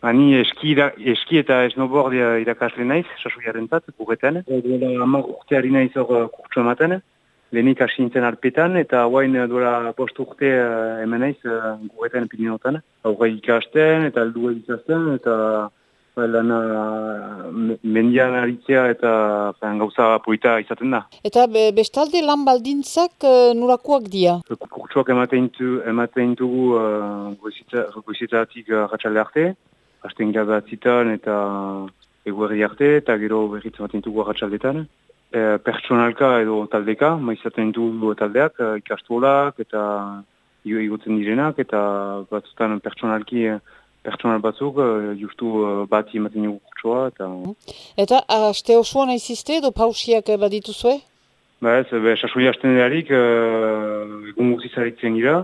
Ani eski, ira, eski eta snowboard irakasle naiz, sasuiaren zat, guretan. Duela amar urteari naiz hor uh, kurtsu ematen. Lehenik hasi nintzen arpetan eta guain duela post urte uh, hemen naiz uh, pininotan. Aurre ikasten eta aldu edizazten eta ba, lan mendian aritzea eta fan, gauza poita izaten da. Eta be, bestalde lan baldintzak uh, nurakoak dia? Kurtsuak ematen dugu uh, goizitatik uh, ratxalde arte. Asten gira batzitan eta eguerri arte eta gero berritzen baten dugu arratxaldetan. E, pertsonalka edo taldeka, maizaten dugu taldeak, e, ikastolak eta igotzen direnak eta batzutan pertsonalki pertsonal batzuk, e, justu e, bat ematen dugu kurtsua. Eta, eta aste osoan aizizte edo pausiak baditu zue? Ba ez, be, sasui hasten erarik, egun guzizaritzen gira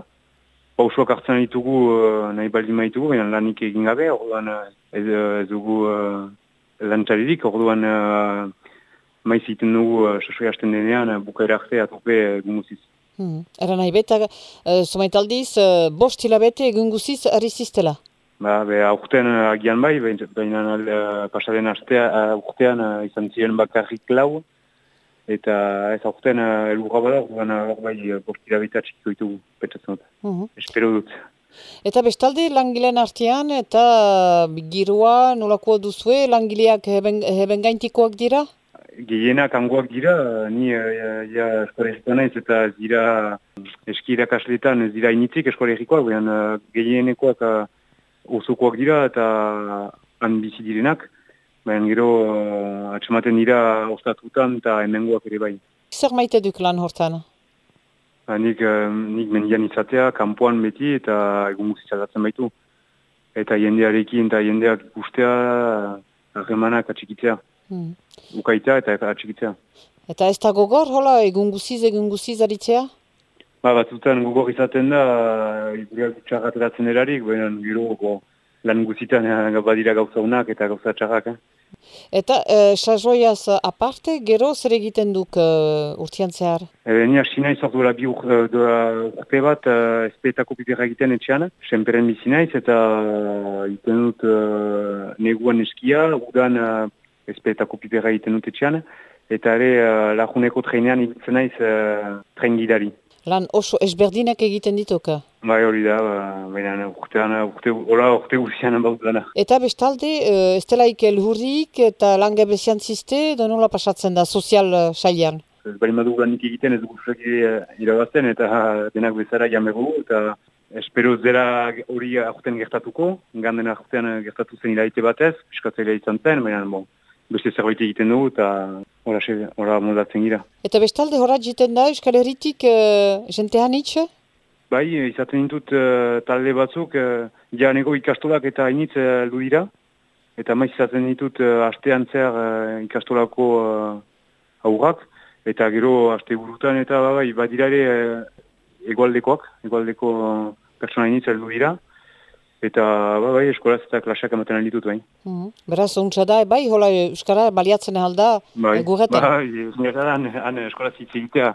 pausoak hartzen ditugu uh, nahi baldin maitugu, baina lanik egin gabe, orduan uh, ez, ez dugu uh, lantxaririk, orduan uh, maiz iten dugu uh, sasoi hasten denean uh, bukaera arte atope egun guziz. Hmm. Era nahi beta, uh, somaitaldiz, uh, bost hilabete egun guziz arriziztela? Ba, be, aurten uh, agian bai, baina uh, pasaren astea, uh, urtean uh, izan ziren bakarrik lau, eta ez aurten uh, elurra bada, orduan hor bai bortira txikiko ditugu, petxatzen dut. Mhm. Espero dut. Eta bestalde langileen artean eta girua nolakoa duzue, langileak heben, heben gaintikoak dira? Gehienak angoak dira, ni ja eskola naiz eta ez dira eski irakasletan ez dira initzik eskola egikoak, uh, gehienekoak uh, urzukoak dira eta han bizi direnak. Baina gero uh, atxematen dira ostatutan eta hemengoak ere bai. Zer maite duk lan hortan? Ba, nik, uh, nik mendian izatea, kanpoan beti eta egun guztitzatatzen baitu. Eta jendearekin eta jendeak ikustea, harremanak atxikitzea. Hmm. Ukaitea eta atxikitzea. Eta ez da gogor, hola, egun guziz, egun guziz aritzea? Ba, batzutan gogor izaten da, igurak txarrateratzen erarik, baina gero lan guzitan badira gauza unak eta gauza txarrak. Eh? Eta e, sasoiaz aparte, gero zer egiten duk uh, urtean zehar? E, ni hasi nahi zortu bi ur, urte bat uh, espeetako pipera egiten etxean, senperen bizi naiz eta egiten dut uh, neguan eskia, udan uh, espeetako pipera egiten dut etxean, eta ere uh, lajuneko trenean ibiltzen naiz uh, tren gidari. Lan oso esberdinak egiten dituka? Bai hori da, ba, baina urtean, urte, hola urte guzian baut dana. Eta bestalde, ez dela ikel hurrik eta lange bezian ziste, da nola pasatzen da, sozial uh, sailean? Ez bali madu lanik egiten ez freki uh, irabazten eta denak bezara jamegu eta espero zera hori aurten gertatuko, ganden aurten gertatu zen iraite batez, piskatzailea izan zen, baina bon, beste zerbait egiten dugu eta hori modatzen gira. Eta bestalde horat jiten da Euskal Herritik uh, jentean itxe? Bai, izaten ditut uh, talde batzuk, uh, janeko ikastolak eta hainitz uh, dira. Eta maiz izaten ditut uh, astean zer uh, ikastolako uh, aurrak. Eta gero aste burutan eta bai, badira ere uh, egualdekoak, egualdeko uh, pertsona hainitz heldu dira. Eta ba, bai, eskolaz eta klaseak ematen ditut bai. Mm -hmm. Beraz, ontsa da, bai, hola Euskara baliatzen alda bai, guretan? Bai, nire da, han eskolaz hitz egitea